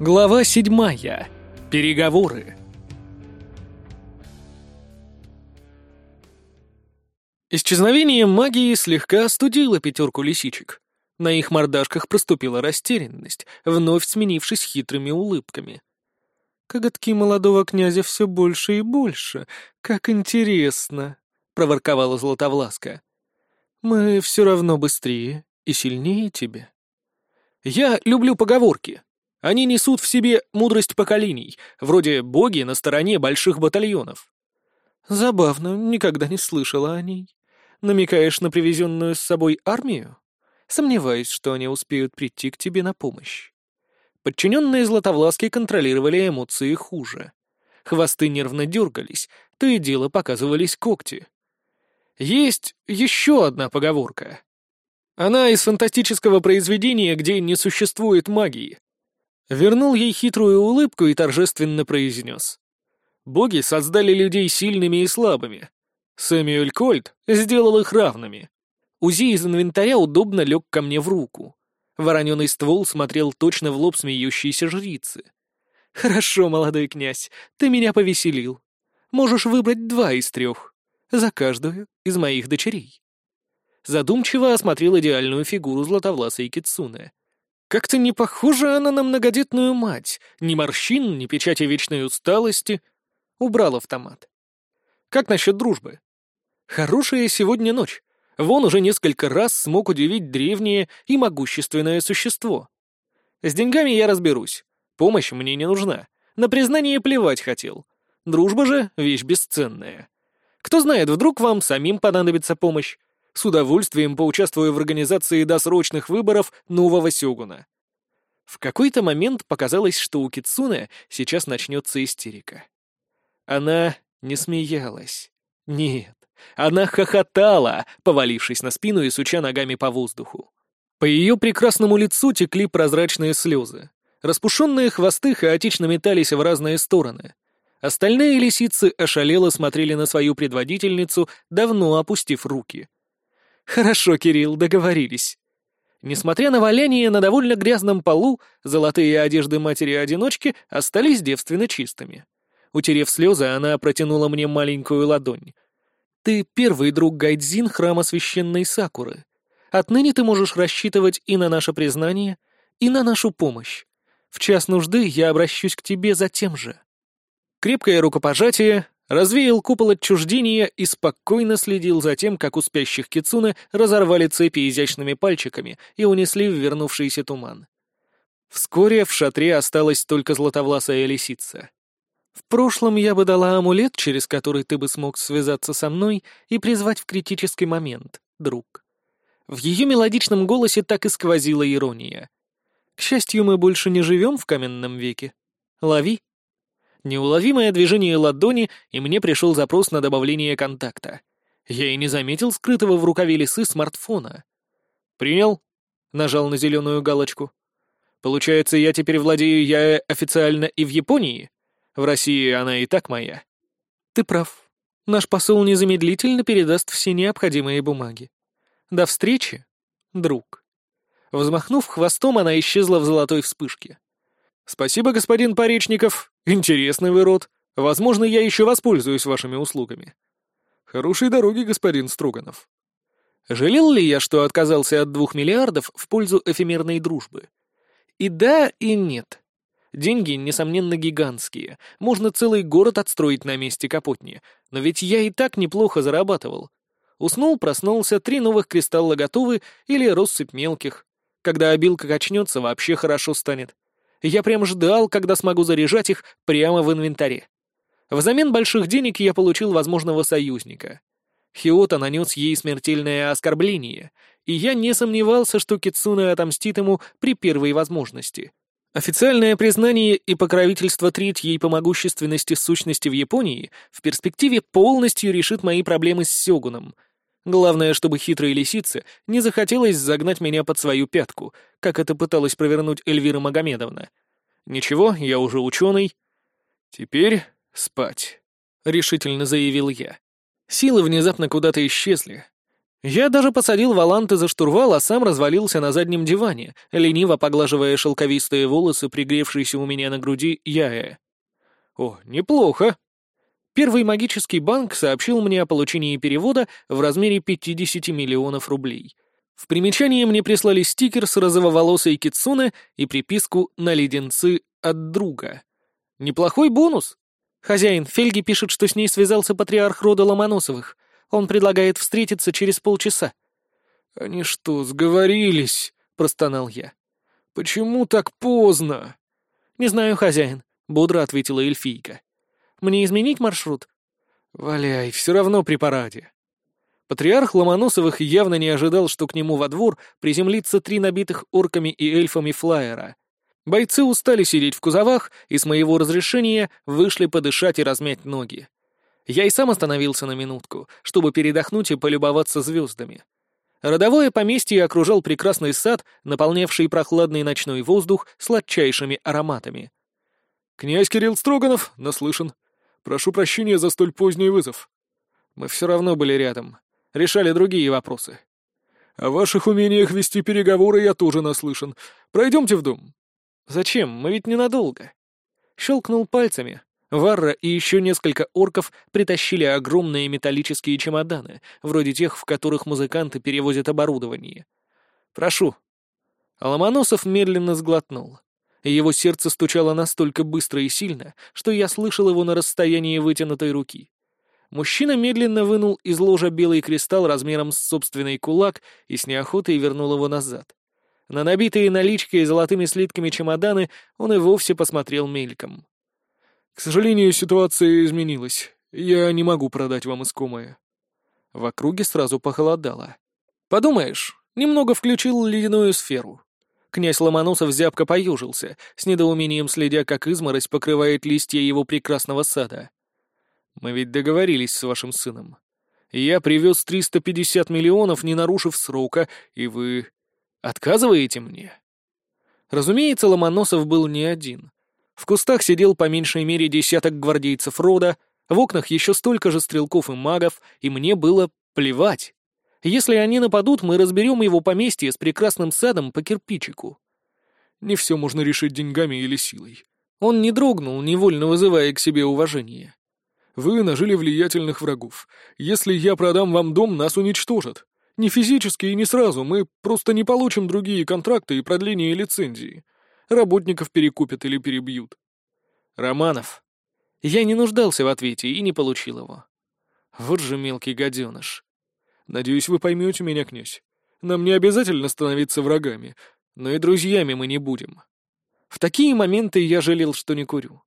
Глава седьмая. Переговоры. Исчезновение магии слегка остудило пятерку лисичек. На их мордашках проступила растерянность, вновь сменившись хитрыми улыбками. «Коготки молодого князя все больше и больше. Как интересно!» — проворковала Златовласка. «Мы все равно быстрее и сильнее тебя». «Я люблю поговорки. Они несут в себе мудрость поколений, вроде боги на стороне больших батальонов». «Забавно, никогда не слышала о ней. Намекаешь на привезенную с собой армию? Сомневаюсь, что они успеют прийти к тебе на помощь». Подчиненные Златовласки контролировали эмоции хуже. Хвосты нервно дергались, то и дело показывались когти. Есть еще одна поговорка. Она из фантастического произведения, где не существует магии. Вернул ей хитрую улыбку и торжественно произнес. Боги создали людей сильными и слабыми. Сэмюэль Кольт сделал их равными. УЗИ из инвентаря удобно лег ко мне в руку. Вороненый ствол смотрел точно в лоб смеющейся жрицы. «Хорошо, молодой князь, ты меня повеселил. Можешь выбрать два из трех. За каждую из моих дочерей». Задумчиво осмотрел идеальную фигуру златовласой Кицуне. Как-то не похожа она на многодетную мать. Ни морщин, ни печати вечной усталости. Убрал автомат. Как насчет дружбы? Хорошая сегодня ночь. Вон уже несколько раз смог удивить древнее и могущественное существо. С деньгами я разберусь. Помощь мне не нужна. На признание плевать хотел. Дружба же — вещь бесценная. Кто знает, вдруг вам самим понадобится помощь. С удовольствием поучаствую в организации досрочных выборов нового сёгуна. В какой-то момент показалось, что у Кицуне сейчас начнется истерика. Она не смеялась. Нет, она хохотала, повалившись на спину и суча ногами по воздуху. По ее прекрасному лицу текли прозрачные слезы. Распушенные хвосты хаотично метались в разные стороны. Остальные лисицы ошалело смотрели на свою предводительницу, давно опустив руки. «Хорошо, Кирилл, договорились». Несмотря на валяние на довольно грязном полу, золотые одежды матери-одиночки остались девственно чистыми. Утерев слезы, она протянула мне маленькую ладонь. «Ты первый друг Гайдзин храма священной Сакуры. Отныне ты можешь рассчитывать и на наше признание, и на нашу помощь. В час нужды я обращусь к тебе за тем же». Крепкое рукопожатие, развеял купол отчуждения и спокойно следил за тем, как у спящих кицуны разорвали цепи изящными пальчиками и унесли в вернувшийся туман. Вскоре в шатре осталась только златовласая лисица. В прошлом я бы дала амулет, через который ты бы смог связаться со мной и призвать в критический момент, друг. В ее мелодичном голосе так и сквозила ирония. К счастью, мы больше не живем в каменном веке. Лови. Неуловимое движение ладони, и мне пришел запрос на добавление контакта. Я и не заметил скрытого в рукаве лисы смартфона. «Принял?» — нажал на зеленую галочку. «Получается, я теперь владею я официально и в Японии?» В России она и так моя. Ты прав. Наш посол незамедлительно передаст все необходимые бумаги. До встречи, друг. Взмахнув хвостом, она исчезла в золотой вспышке. Спасибо, господин Поречников. Интересный вы род. Возможно, я еще воспользуюсь вашими услугами. Хорошей дороги, господин Строганов. Жалел ли я, что отказался от двух миллиардов в пользу эфемерной дружбы? И да, и нет. Деньги, несомненно, гигантские. Можно целый город отстроить на месте Капотни. Но ведь я и так неплохо зарабатывал. Уснул, проснулся, три новых кристалла готовы или россыпь мелких. Когда обилка качнется, вообще хорошо станет. Я прям ждал, когда смогу заряжать их прямо в инвентаре. Взамен больших денег я получил возможного союзника. Хиота нанес ей смертельное оскорбление, и я не сомневался, что Кицуне отомстит ему при первой возможности. Официальное признание и покровительство третьей по могущественности сущности в Японии в перспективе полностью решит мои проблемы с Сёгуном. Главное, чтобы хитрой лисице не захотелось загнать меня под свою пятку, как это пыталась провернуть Эльвира Магомедовна. Ничего, я уже ученый. Теперь спать, — решительно заявил я. Силы внезапно куда-то исчезли. Я даже посадил Валанты за штурвал, а сам развалился на заднем диване, лениво поглаживая шелковистые волосы, пригревшиеся у меня на груди Яэ. О, неплохо. Первый магический банк сообщил мне о получении перевода в размере 50 миллионов рублей. В примечании мне прислали стикер с розововолосой кицуне и приписку на леденцы от друга. Неплохой бонус. Хозяин Фельги пишет, что с ней связался патриарх рода Ломоносовых. Он предлагает встретиться через полчаса». «Они что, сговорились?» — простонал я. «Почему так поздно?» «Не знаю, хозяин», — бодро ответила эльфийка. «Мне изменить маршрут?» «Валяй, все равно при параде». Патриарх Ломоносовых явно не ожидал, что к нему во двор приземлится три набитых орками и эльфами флайера. Бойцы устали сидеть в кузовах и с моего разрешения вышли подышать и размять ноги. Я и сам остановился на минутку, чтобы передохнуть и полюбоваться звездами. Родовое поместье окружал прекрасный сад, наполнявший прохладный ночной воздух сладчайшими ароматами. «Князь Кирилл Строганов, наслышан. Прошу прощения за столь поздний вызов. Мы все равно были рядом. Решали другие вопросы. О ваших умениях вести переговоры я тоже наслышан. Пройдемте в дом». «Зачем? Мы ведь ненадолго». Щелкнул пальцами, Варра и еще несколько орков притащили огромные металлические чемоданы, вроде тех, в которых музыканты перевозят оборудование. «Прошу». Ломоносов медленно сглотнул. Его сердце стучало настолько быстро и сильно, что я слышал его на расстоянии вытянутой руки. Мужчина медленно вынул из ложа белый кристалл размером с собственный кулак и с неохотой вернул его назад. На набитые наличкой и золотыми слитками чемоданы он и вовсе посмотрел мельком. К сожалению, ситуация изменилась. Я не могу продать вам искомое». В округе сразу похолодало. «Подумаешь, немного включил ледяную сферу». Князь Ломоносов зябко поюжился, с недоумением следя, как изморозь покрывает листья его прекрасного сада. «Мы ведь договорились с вашим сыном. Я привез 350 миллионов, не нарушив срока, и вы отказываете мне?» Разумеется, Ломоносов был не один. В кустах сидел по меньшей мере десяток гвардейцев рода, в окнах еще столько же стрелков и магов, и мне было плевать. Если они нападут, мы разберем его поместье с прекрасным садом по кирпичику. Не все можно решить деньгами или силой. Он не дрогнул, невольно вызывая к себе уважение. Вы нажили влиятельных врагов. Если я продам вам дом, нас уничтожат. Не физически и не сразу, мы просто не получим другие контракты и продление лицензии работников перекупят или перебьют. Романов. Я не нуждался в ответе и не получил его. Вот же мелкий гаденыш. Надеюсь, вы поймете меня, князь. Нам не обязательно становиться врагами, но и друзьями мы не будем. В такие моменты я жалел, что не курю.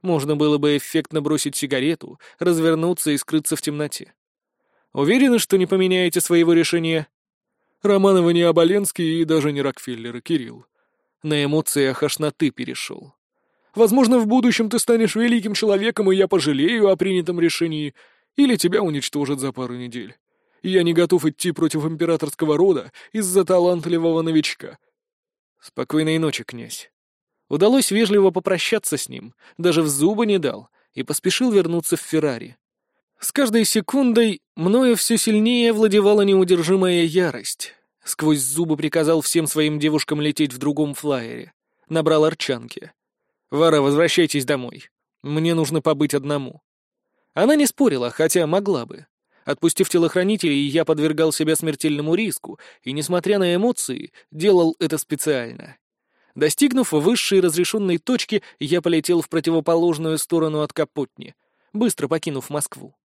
Можно было бы эффектно бросить сигарету, развернуться и скрыться в темноте. Уверены, что не поменяете своего решения? Романовы не Оболенский и даже не Рокфеллеры, Кирилл. На эмоциях аж на «ты» перешел. Возможно, в будущем ты станешь великим человеком, и я пожалею о принятом решении, или тебя уничтожат за пару недель. Я не готов идти против императорского рода из-за талантливого новичка. Спокойной ночи, князь. Удалось вежливо попрощаться с ним, даже в зубы не дал, и поспешил вернуться в Феррари. С каждой секундой мною все сильнее владевала неудержимая ярость. Сквозь зубы приказал всем своим девушкам лететь в другом флайере. Набрал арчанки. «Вара, возвращайтесь домой. Мне нужно побыть одному». Она не спорила, хотя могла бы. Отпустив телохранителей, я подвергал себя смертельному риску, и, несмотря на эмоции, делал это специально. Достигнув высшей разрешенной точки, я полетел в противоположную сторону от Капотни, быстро покинув Москву.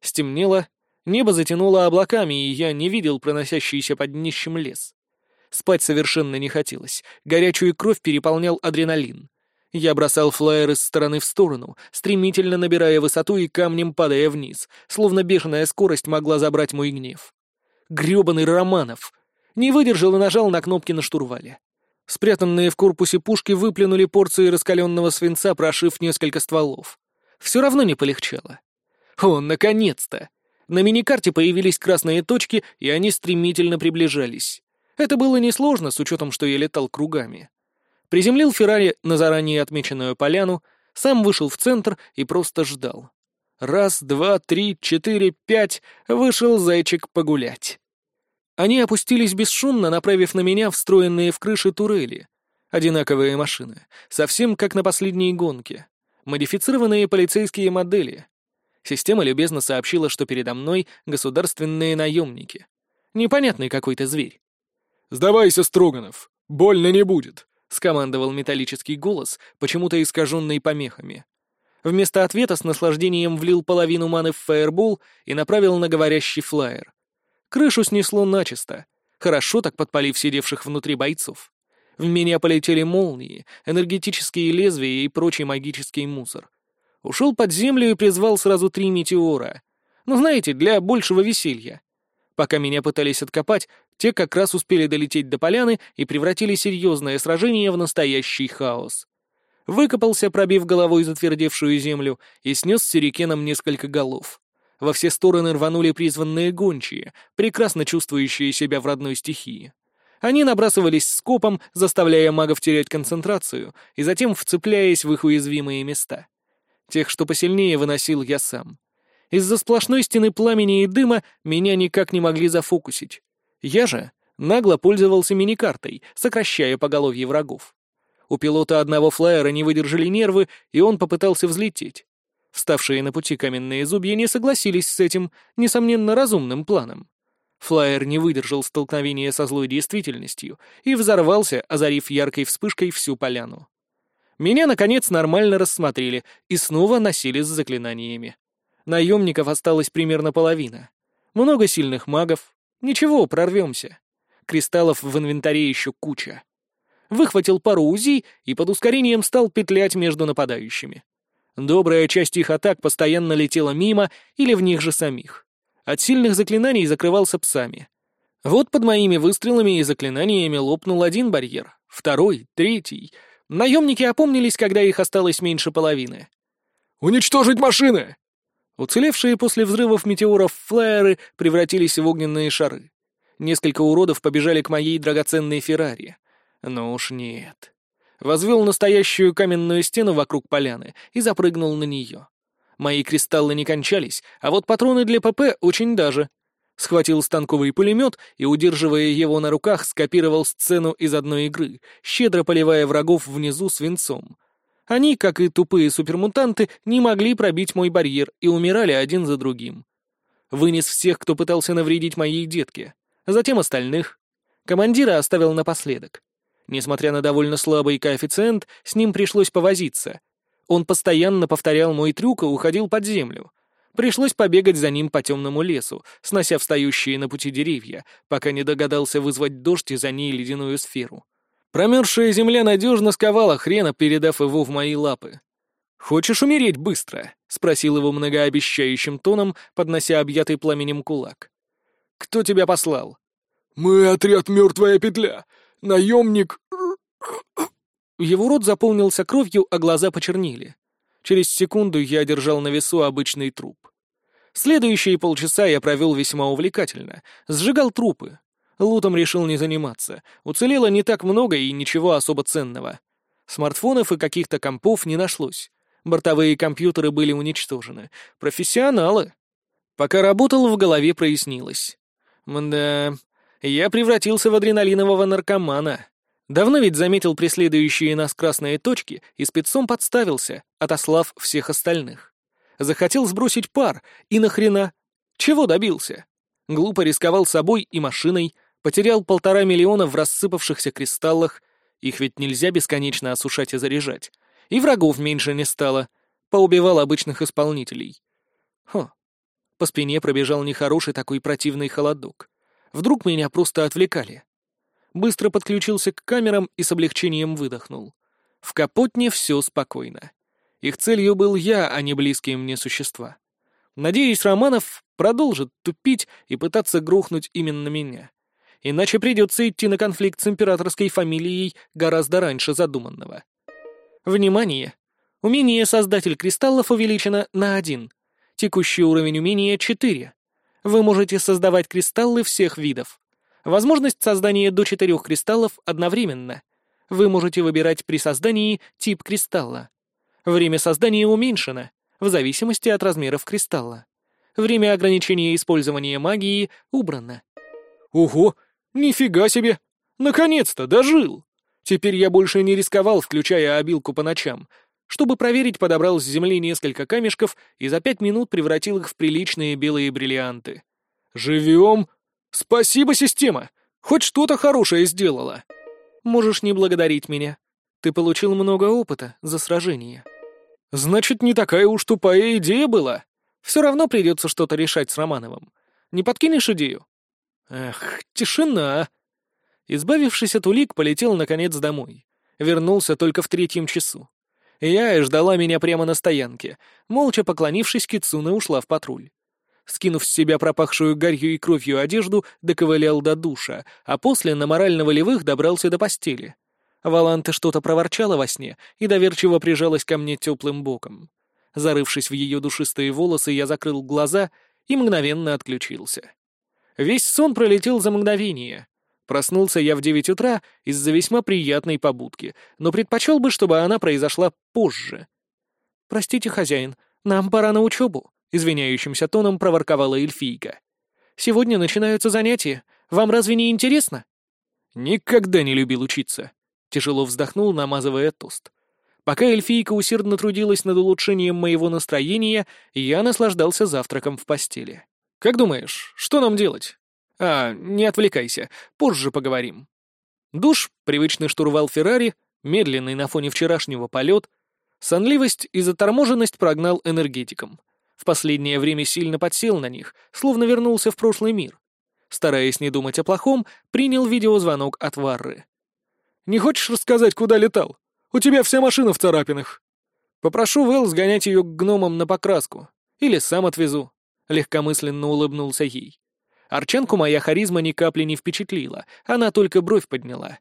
Стемнело, Небо затянуло облаками, и я не видел проносящийся под днищем лес. Спать совершенно не хотелось. Горячую кровь переполнял адреналин. Я бросал флайер из стороны в сторону, стремительно набирая высоту и камнем падая вниз, словно бешеная скорость могла забрать мой гнев. Грёбаный Романов! Не выдержал и нажал на кнопки на штурвале. Спрятанные в корпусе пушки выплюнули порции раскаленного свинца, прошив несколько стволов. Все равно не полегчало. О, наконец-то! На миникарте появились красные точки, и они стремительно приближались. Это было несложно, с учетом, что я летал кругами. Приземлил Феррари на заранее отмеченную поляну, сам вышел в центр и просто ждал. Раз, два, три, четыре, пять, вышел зайчик погулять. Они опустились бесшумно, направив на меня встроенные в крыши турели. Одинаковые машины, совсем как на последней гонке. Модифицированные полицейские модели. Система любезно сообщила, что передо мной государственные наемники. Непонятный какой-то зверь. «Сдавайся, Строганов, больно не будет», — скомандовал металлический голос, почему-то искаженный помехами. Вместо ответа с наслаждением влил половину маны в фаербол и направил на говорящий флайер. Крышу снесло начисто, хорошо так подпалив сидевших внутри бойцов. В меня полетели молнии, энергетические лезвия и прочий магический мусор. Ушел под землю и призвал сразу три метеора. Ну, знаете, для большего веселья. Пока меня пытались откопать, те как раз успели долететь до поляны и превратили серьезное сражение в настоящий хаос. Выкопался, пробив головой затвердевшую землю, и снес с сюрикеном несколько голов. Во все стороны рванули призванные гончие, прекрасно чувствующие себя в родной стихии. Они набрасывались скопом, заставляя магов терять концентрацию, и затем вцепляясь в их уязвимые места. Тех, что посильнее, выносил я сам. Из-за сплошной стены пламени и дыма меня никак не могли зафокусить. Я же нагло пользовался миникартой, сокращая поголовье врагов. У пилота одного флайера не выдержали нервы, и он попытался взлететь. Вставшие на пути каменные зубья не согласились с этим, несомненно, разумным планом. Флайер не выдержал столкновения со злой действительностью и взорвался, озарив яркой вспышкой всю поляну. Меня, наконец, нормально рассмотрели и снова носили с заклинаниями. Наемников осталось примерно половина. Много сильных магов. Ничего, прорвемся. Кристаллов в инвентаре еще куча. Выхватил пару УЗИ и под ускорением стал петлять между нападающими. Добрая часть их атак постоянно летела мимо или в них же самих. От сильных заклинаний закрывался псами. Вот под моими выстрелами и заклинаниями лопнул один барьер, второй, третий — Наемники опомнились, когда их осталось меньше половины. «Уничтожить машины!» Уцелевшие после взрывов метеоров флайеры превратились в огненные шары. Несколько уродов побежали к моей драгоценной Феррари. Но уж нет. Возвел настоящую каменную стену вокруг поляны и запрыгнул на нее. Мои кристаллы не кончались, а вот патроны для ПП очень даже схватил станковый пулемет и, удерживая его на руках, скопировал сцену из одной игры, щедро поливая врагов внизу свинцом. Они, как и тупые супермутанты, не могли пробить мой барьер и умирали один за другим. Вынес всех, кто пытался навредить моей детке, затем остальных. Командира оставил напоследок. Несмотря на довольно слабый коэффициент, с ним пришлось повозиться. Он постоянно повторял мой трюк и уходил под землю. Пришлось побегать за ним по темному лесу, снося встающие на пути деревья, пока не догадался вызвать дождь и за ней ледяную сферу. Промерзшая земля надежно сковала хрена, передав его в мои лапы. «Хочешь умереть быстро?» — спросил его многообещающим тоном, поднося объятый пламенем кулак. «Кто тебя послал?» «Мы отряд «Мертвая петля». Наемник...» Его рот заполнился кровью, а глаза почернили. Через секунду я держал на весу обычный труп. Следующие полчаса я провел весьма увлекательно. Сжигал трупы. Лутом решил не заниматься. Уцелело не так много и ничего особо ценного. Смартфонов и каких-то компов не нашлось. Бортовые компьютеры были уничтожены. Профессионалы. Пока работал, в голове прояснилось. Мда, я превратился в адреналинового наркомана. Давно ведь заметил преследующие нас красные точки и спецом подставился, отослав всех остальных. Захотел сбросить пар, и нахрена? Чего добился? Глупо рисковал собой и машиной, потерял полтора миллиона в рассыпавшихся кристаллах, их ведь нельзя бесконечно осушать и заряжать. И врагов меньше не стало, поубивал обычных исполнителей. Хо. По спине пробежал нехороший такой противный холодок. Вдруг меня просто отвлекали быстро подключился к камерам и с облегчением выдохнул. В Капотне все спокойно. Их целью был я, а не близкие мне существа. Надеюсь, Романов продолжит тупить и пытаться грохнуть именно меня. Иначе придется идти на конфликт с императорской фамилией гораздо раньше задуманного. Внимание! Умение Создатель Кристаллов увеличено на один. Текущий уровень умения — 4. Вы можете создавать кристаллы всех видов. Возможность создания до четырех кристаллов одновременно. Вы можете выбирать при создании тип кристалла. Время создания уменьшено, в зависимости от размеров кристалла. Время ограничения использования магии убрано. Ого, нифига себе! Наконец-то дожил! Теперь я больше не рисковал, включая обилку по ночам. Чтобы проверить, подобрал с земли несколько камешков и за пять минут превратил их в приличные белые бриллианты. «Живем! Спасибо, система! Хоть что-то хорошее сделала!» «Можешь не благодарить меня. Ты получил много опыта за сражение». «Значит, не такая уж тупая идея была. Все равно придется что-то решать с Романовым. Не подкинешь идею?» «Эх, тишина!» Избавившись от улик, полетел, наконец, домой. Вернулся только в третьем часу. Я и ждала меня прямо на стоянке. Молча поклонившись, Кицуна ушла в патруль. Скинув с себя пропахшую гарью и кровью одежду, доковылял до душа, а после на морально-волевых добрался до постели. Валанта что-то проворчала во сне и доверчиво прижалась ко мне теплым боком. Зарывшись в ее душистые волосы, я закрыл глаза и мгновенно отключился. Весь сон пролетел за мгновение. Проснулся я в девять утра из-за весьма приятной побудки, но предпочел бы, чтобы она произошла позже. «Простите, хозяин, нам пора на учебу», — извиняющимся тоном проворковала эльфийка. «Сегодня начинаются занятия. Вам разве не интересно?» «Никогда не любил учиться», — тяжело вздохнул, намазывая тост. Пока эльфийка усердно трудилась над улучшением моего настроения, я наслаждался завтраком в постели. «Как думаешь, что нам делать?» «А, не отвлекайся, позже поговорим». Душ, привычный штурвал Феррари, медленный на фоне вчерашнего полет, сонливость и заторможенность прогнал энергетиком. В последнее время сильно подсел на них, словно вернулся в прошлый мир. Стараясь не думать о плохом, принял видеозвонок от Варры. «Не хочешь рассказать, куда летал? У тебя вся машина в царапинах». «Попрошу Вэл сгонять ее к гномам на покраску. Или сам отвезу», — легкомысленно улыбнулся ей. Арченку моя харизма ни капли не впечатлила, она только бровь подняла.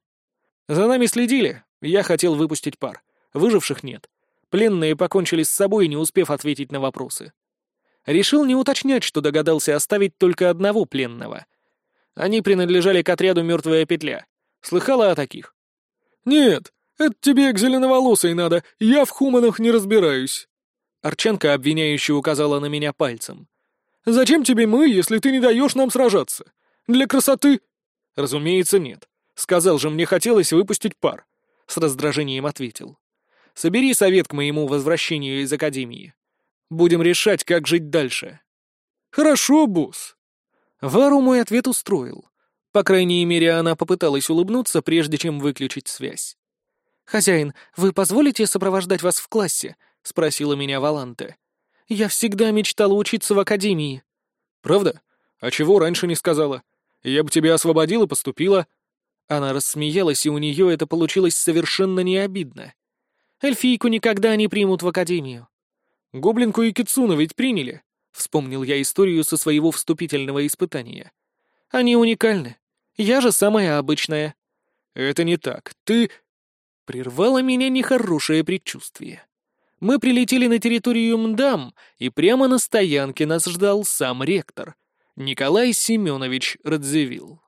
За нами следили, я хотел выпустить пар. Выживших нет. Пленные покончили с собой, не успев ответить на вопросы. Решил не уточнять, что догадался оставить только одного пленного. Они принадлежали к отряду «Мертвая петля». Слыхала о таких? «Нет, это тебе к зеленоволосой надо, я в хуманах не разбираюсь». Арченко обвиняюще указала на меня пальцем. Зачем тебе мы, если ты не даешь нам сражаться? Для красоты?» «Разумеется, нет. Сказал же, мне хотелось выпустить пар». С раздражением ответил. «Собери совет к моему возвращению из Академии. Будем решать, как жить дальше». «Хорошо, босс». Вару мой ответ устроил. По крайней мере, она попыталась улыбнуться, прежде чем выключить связь. «Хозяин, вы позволите сопровождать вас в классе?» — спросила меня Валанте. Я всегда мечтала учиться в академии». «Правда? А чего раньше не сказала? Я бы тебя освободил и поступила». Она рассмеялась, и у нее это получилось совершенно не обидно. «Эльфийку никогда не примут в академию». «Гоблинку и Кицуна ведь приняли», — вспомнил я историю со своего вступительного испытания. «Они уникальны. Я же самая обычная». «Это не так. Ты...» Прервало меня нехорошее предчувствие мы прилетели на территорию МДАМ, и прямо на стоянке нас ждал сам ректор, Николай Семенович Радзивилл.